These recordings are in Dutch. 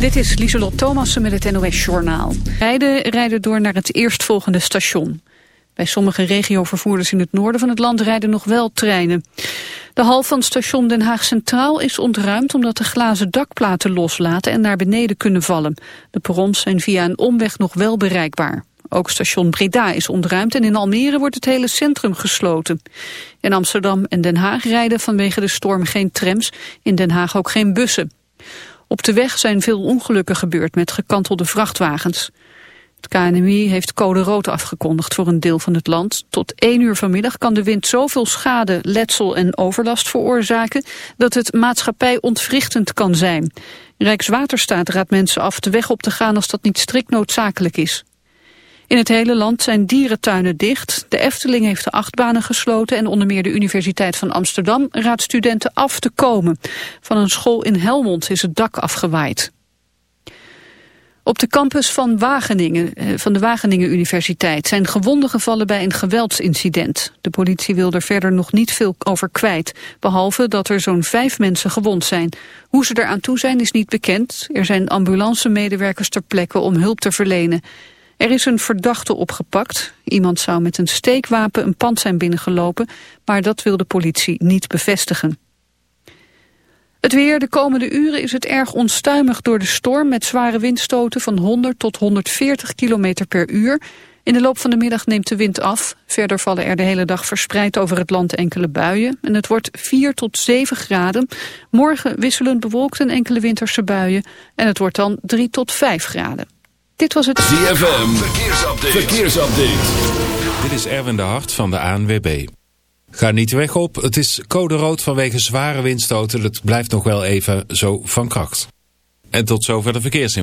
Dit is Lieselot Thomassen met het NOS-journaal. Rijden rijden door naar het eerstvolgende station. Bij sommige regiovervoerders in het noorden van het land rijden nog wel treinen. De hal van station Den Haag Centraal is ontruimd omdat de glazen dakplaten loslaten en naar beneden kunnen vallen. De perrons zijn via een omweg nog wel bereikbaar. Ook station Breda is ontruimd en in Almere wordt het hele centrum gesloten. In Amsterdam en Den Haag rijden vanwege de storm geen trams, in Den Haag ook geen bussen. Op de weg zijn veel ongelukken gebeurd met gekantelde vrachtwagens. Het KNMI heeft code rood afgekondigd voor een deel van het land. Tot 1 uur vanmiddag kan de wind zoveel schade, letsel en overlast veroorzaken... dat het maatschappij ontwrichtend kan zijn. Rijkswaterstaat raadt mensen af de weg op te gaan als dat niet strikt noodzakelijk is. In het hele land zijn dierentuinen dicht. De Efteling heeft de achtbanen gesloten en onder meer de Universiteit van Amsterdam raadt studenten af te komen. Van een school in Helmond is het dak afgewaaid. Op de campus van, Wageningen, eh, van de Wageningen Universiteit zijn gewonden gevallen bij een geweldsincident. De politie wil er verder nog niet veel over kwijt, behalve dat er zo'n vijf mensen gewond zijn. Hoe ze eraan toe zijn is niet bekend. Er zijn ambulance-medewerkers ter plekke om hulp te verlenen. Er is een verdachte opgepakt. Iemand zou met een steekwapen een pand zijn binnengelopen, maar dat wil de politie niet bevestigen. Het weer, de komende uren is het erg onstuimig door de storm... met zware windstoten van 100 tot 140 km per uur. In de loop van de middag neemt de wind af. Verder vallen er de hele dag verspreid over het land enkele buien. En het wordt 4 tot 7 graden. Morgen wisselend bewolkt en enkele winterse buien. En het wordt dan 3 tot 5 graden. Dit was het ZFM, verkeersupdate. verkeersupdate. Dit is Erwin de Hart van de ANWB. Ga niet weg op, het is code rood vanwege zware windstoten. Het blijft nog wel even zo van kracht. En tot zover de verkeersin.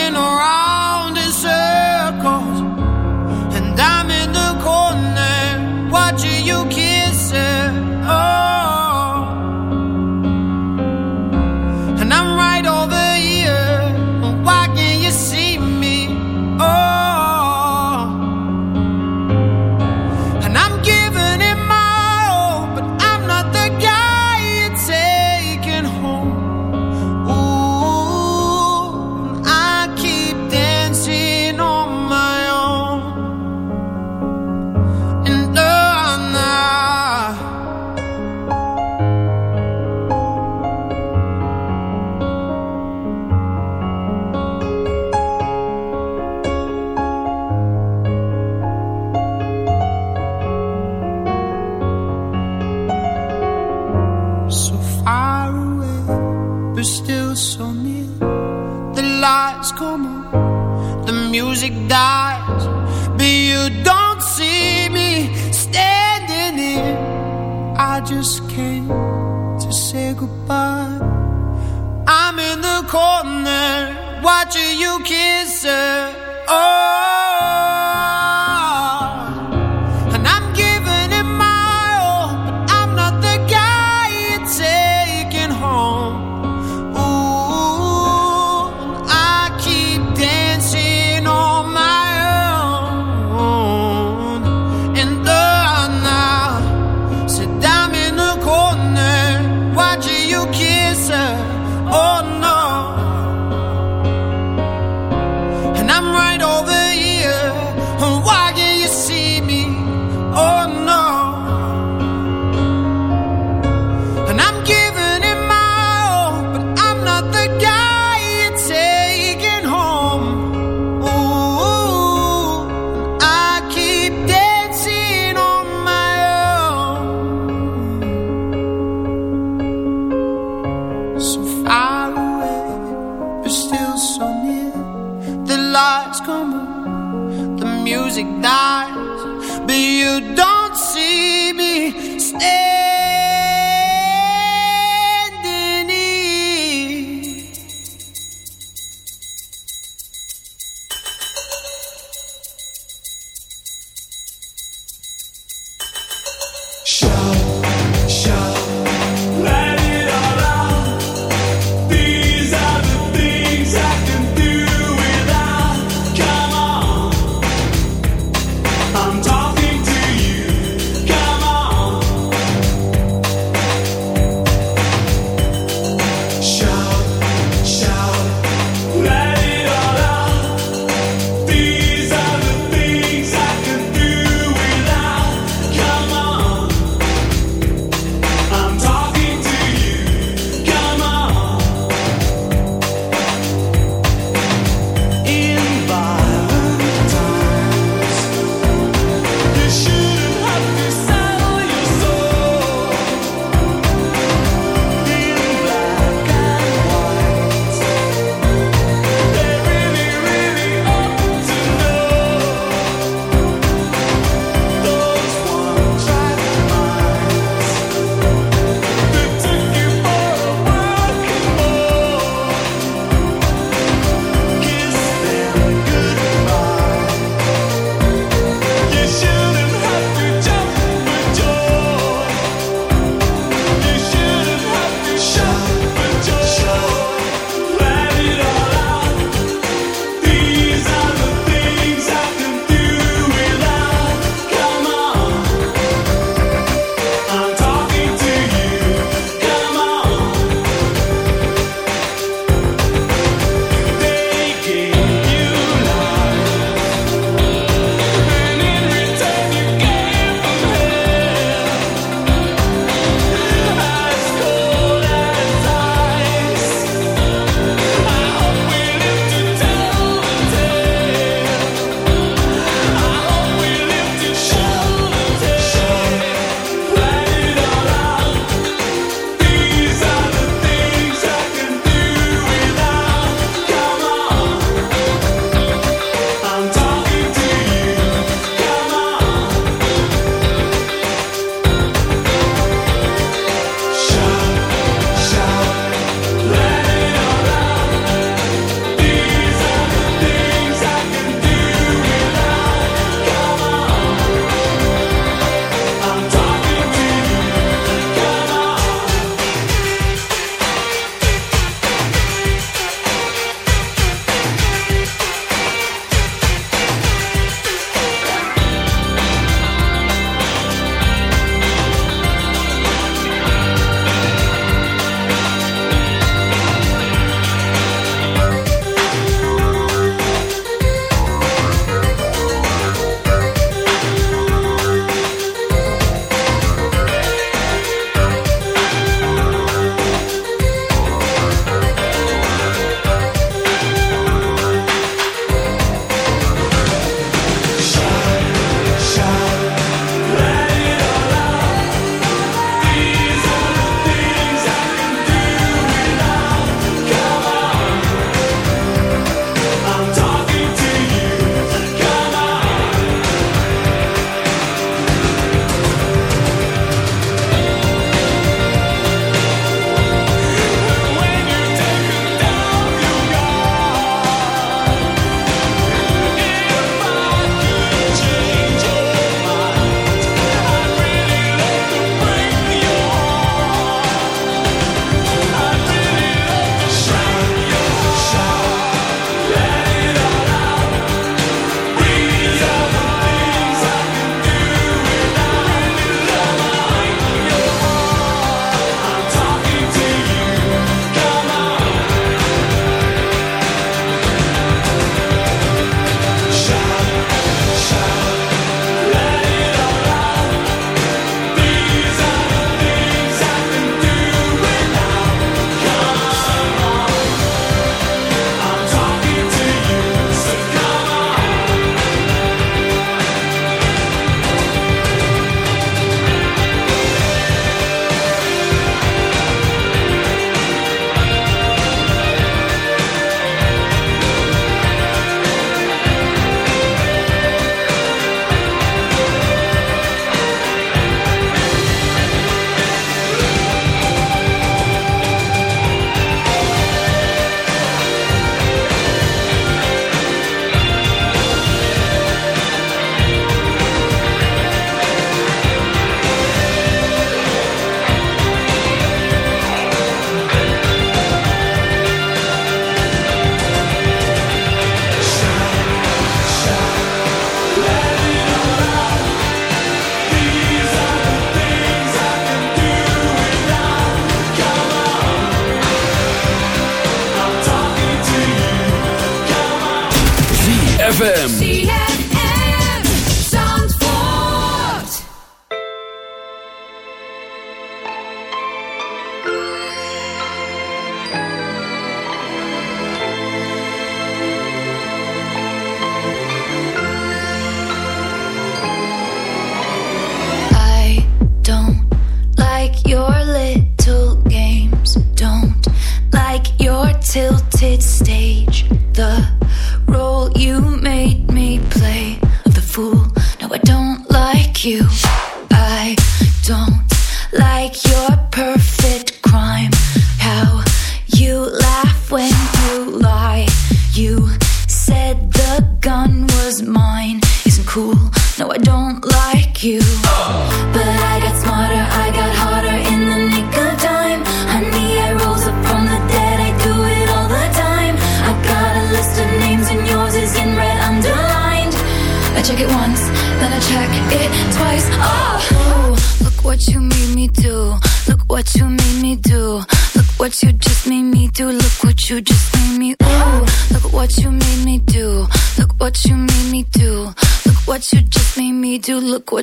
ZFM.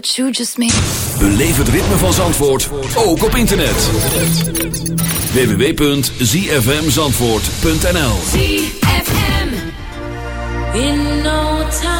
What you just made. Beleef het ritme van Zandvoort, ook op internet. www.zfmzandvoort.nl ZFM. In no time,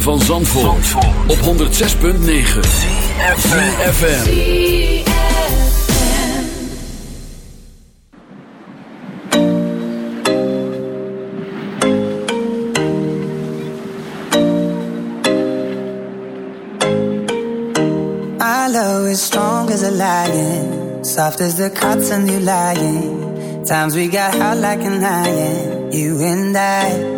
van Zandvoort, op 106.9 FM. Our is strong as a lion, soft as the cotton you lying. Times we got hot like an iron, you and I.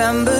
September